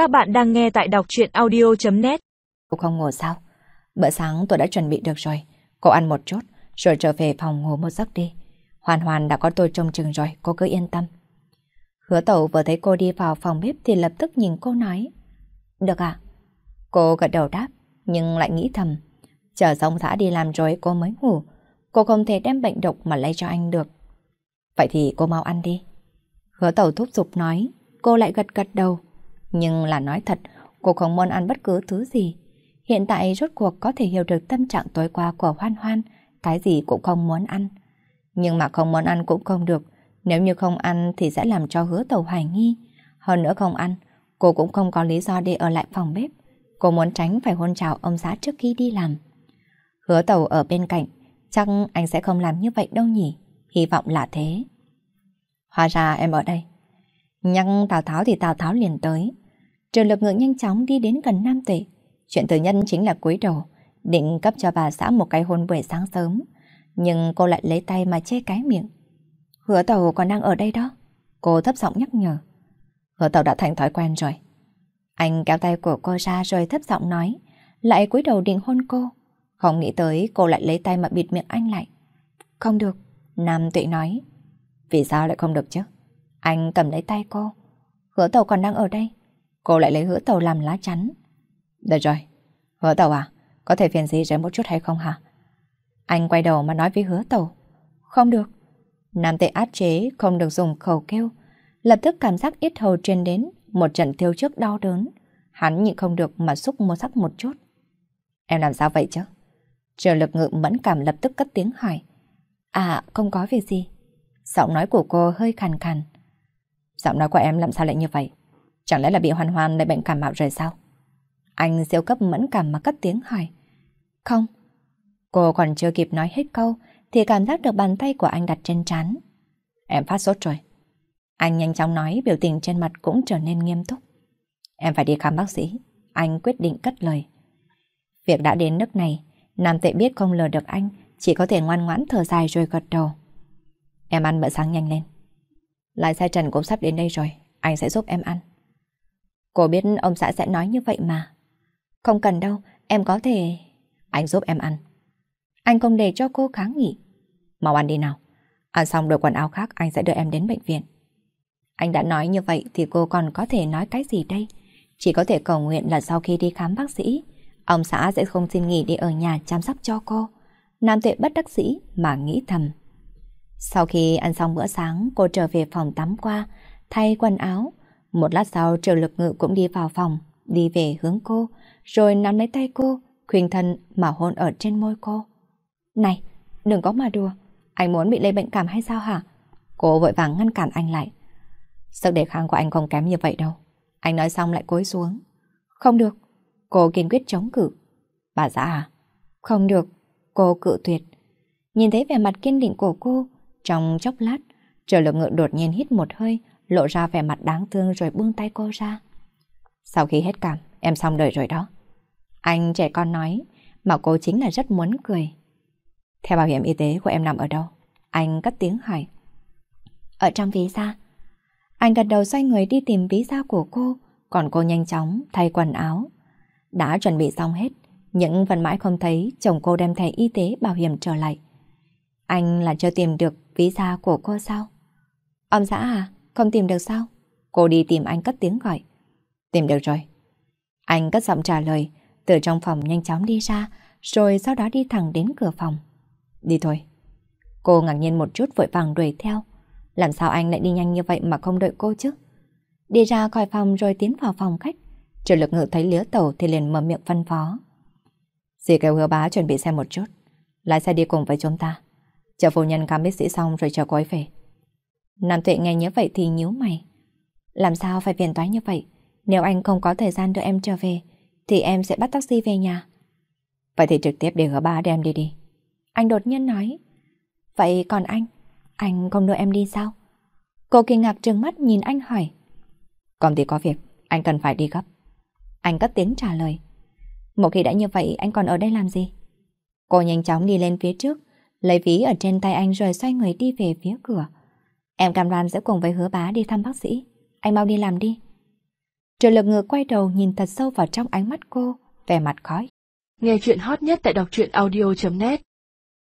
Các bạn đang nghe tại đọc chuyện audio.net Cô không ngủ sao? Bữa sáng tôi đã chuẩn bị được rồi. Cô ăn một chút, rồi trở về phòng ngủ một giấc đi. Hoàn hoàn đã có tôi trông chừng rồi, cô cứ yên tâm. Hứa tẩu vừa thấy cô đi vào phòng bếp thì lập tức nhìn cô nói. Được ạ. Cô gật đầu đáp, nhưng lại nghĩ thầm. Chờ xong xã đi làm rồi cô mới ngủ. Cô không thể đem bệnh độc mà lấy cho anh được. Vậy thì cô mau ăn đi. Hứa tẩu thúc giục nói, cô lại gật gật đầu. Nhưng là nói thật, cô không muốn ăn bất cứ thứ gì. Hiện tại rốt cuộc có thể hiểu được tâm trạng tối qua của Hoan Hoan, cái gì cũng không muốn ăn. Nhưng mà không muốn ăn cũng không được, nếu như không ăn thì sẽ làm cho hứa tàu hoài nghi. Hơn nữa không ăn, cô cũng không có lý do để ở lại phòng bếp. Cô muốn tránh phải hôn chào ông xã trước khi đi làm. Hứa tàu ở bên cạnh, chắc anh sẽ không làm như vậy đâu nhỉ, hy vọng là thế. Hóa ra em ở đây. Nhắc Tào Tháo thì Tào Tháo liền tới. Trường lực ngựa nhanh chóng đi đến gần Nam Tệ. Chuyện thứ nhân chính là cúi đầu, định cấp cho bà xã một cái hôn buổi sáng sớm. Nhưng cô lại lấy tay mà che cái miệng. Hứa tàu còn đang ở đây đó. Cô thấp giọng nhắc nhở. Hứa tàu đã thành thói quen rồi. Anh kéo tay của cô ra rồi thấp giọng nói. Lại cúi đầu định hôn cô. Không nghĩ tới cô lại lấy tay mà bịt miệng anh lại. Không được. Nam Tụy nói. Vì sao lại không được chứ? Anh cầm lấy tay cô. Hứa tàu còn đang ở đây. Cô lại lấy hứa tàu làm lá chắn. Được rồi. Hứa tàu à? Có thể phiền gì rẽ một chút hay không hả? Anh quay đầu mà nói với hứa tàu. Không được. Nam tệ át chế không được dùng khẩu kêu. Lập tức cảm giác ít hầu truyền đến một trận thiêu trước đau đớn. Hắn nhịn không được mà xúc mua sắc một chút. Em làm sao vậy chứ? Trợ lực ngự mẫn cảm lập tức cất tiếng hỏi. À, không có việc gì. Giọng nói của cô hơi khàn khàn. Giọng nói của em làm sao lại như vậy? Chẳng lẽ là bị hoàn hoàn lại bệnh cảm mạo rồi sao? Anh siêu cấp mẫn cảm mà cất tiếng hỏi. Không. Cô còn chưa kịp nói hết câu thì cảm giác được bàn tay của anh đặt trên trán. Em phát sốt rồi. Anh nhanh chóng nói biểu tình trên mặt cũng trở nên nghiêm túc. Em phải đi khám bác sĩ. Anh quyết định cất lời. Việc đã đến nước này, Nam Tệ biết không lừa được anh, chỉ có thể ngoan ngoãn thở dài rồi gật đầu. Em ăn bữa sáng nhanh lên. Lái xe Trần cũng sắp đến đây rồi, anh sẽ giúp em ăn. Cô biết ông xã sẽ nói như vậy mà. Không cần đâu, em có thể... Anh giúp em ăn. Anh không để cho cô kháng nghị. Mau ăn đi nào. Ăn xong đổi quần áo khác anh sẽ đưa em đến bệnh viện. Anh đã nói như vậy thì cô còn có thể nói cái gì đây? Chỉ có thể cầu nguyện là sau khi đi khám bác sĩ, ông xã sẽ không xin nghỉ đi ở nhà chăm sóc cho cô. Nam tuệ bất đắc sĩ mà nghĩ thầm. Sau khi ăn xong bữa sáng, cô trở về phòng tắm qua, thay quần áo. Một lát sau, Triệu Lực Ngự cũng đi vào phòng, đi về hướng cô, rồi nắm lấy tay cô, khuyên thân mà hôn ở trên môi cô. Này, đừng có mà đùa, anh muốn bị lây bệnh cảm hay sao hả? Cô vội vàng ngăn cản anh lại. Sức đề kháng của anh không kém như vậy đâu. Anh nói xong lại cúi xuống. Không được, cô kiên quyết chống cự. Bà xã à? Không được, cô cự tuyệt. Nhìn thấy vẻ mặt kiên định của cô, trong chốc lát, triệu lực ngự đột nhiên hít một hơi, lộ ra vẻ mặt đáng thương rồi buông tay cô ra. Sau khi hết cảm, em xong đời rồi đó. Anh trẻ con nói, mà cô chính là rất muốn cười. Theo bảo hiểm y tế của em nằm ở đâu? Anh cất tiếng hỏi. Ở trong ví da. Anh gật đầu xoay người đi tìm ví da của cô, còn cô nhanh chóng thay quần áo. Đã chuẩn bị xong hết, những vẫn mãi không thấy chồng cô đem thẻ y tế bảo hiểm trở lại. Anh là chưa tìm được ví da của cô sao? Ông xã à, không tìm được sao? Cô đi tìm anh cất tiếng gọi. Tìm được rồi. Anh cất giọng trả lời, từ trong phòng nhanh chóng đi ra, rồi sau đó đi thẳng đến cửa phòng. Đi thôi. Cô ngạc nhiên một chút vội vàng đuổi theo. Làm sao anh lại đi nhanh như vậy mà không đợi cô chứ? Đi ra khỏi phòng rồi tiến vào phòng khách. Triệu lực ngự thấy lứa tàu thì liền mở miệng phân phó. Dì kêu hứa bá chuẩn bị xe một chút. Lái xe đi cùng với chúng ta. Chờ phu nhân khám bác sĩ xong rồi chờ cô ấy về. Nam Tuệ nghe như vậy thì nhíu mày. Làm sao phải phiền toái như vậy? Nếu anh không có thời gian đưa em trở về, thì em sẽ bắt taxi về nhà. Vậy thì trực tiếp để hứa ba đem đi đi. Anh đột nhiên nói. Vậy còn anh? Anh không đưa em đi sao? Cô kinh ngạc trừng mắt nhìn anh hỏi. Còn thì có việc, anh cần phải đi gấp. Anh cất tiếng trả lời. Một khi đã như vậy, anh còn ở đây làm gì? Cô nhanh chóng đi lên phía trước, lấy ví ở trên tay anh rồi xoay người đi về phía cửa. Em cam đoan sẽ cùng với hứa bá đi thăm bác sĩ. Anh mau đi làm đi. Triệu lực ngừa quay đầu nhìn thật sâu vào trong ánh mắt cô, vẻ mặt khói. Nghe chuyện hot nhất tại đọc truyện audio.net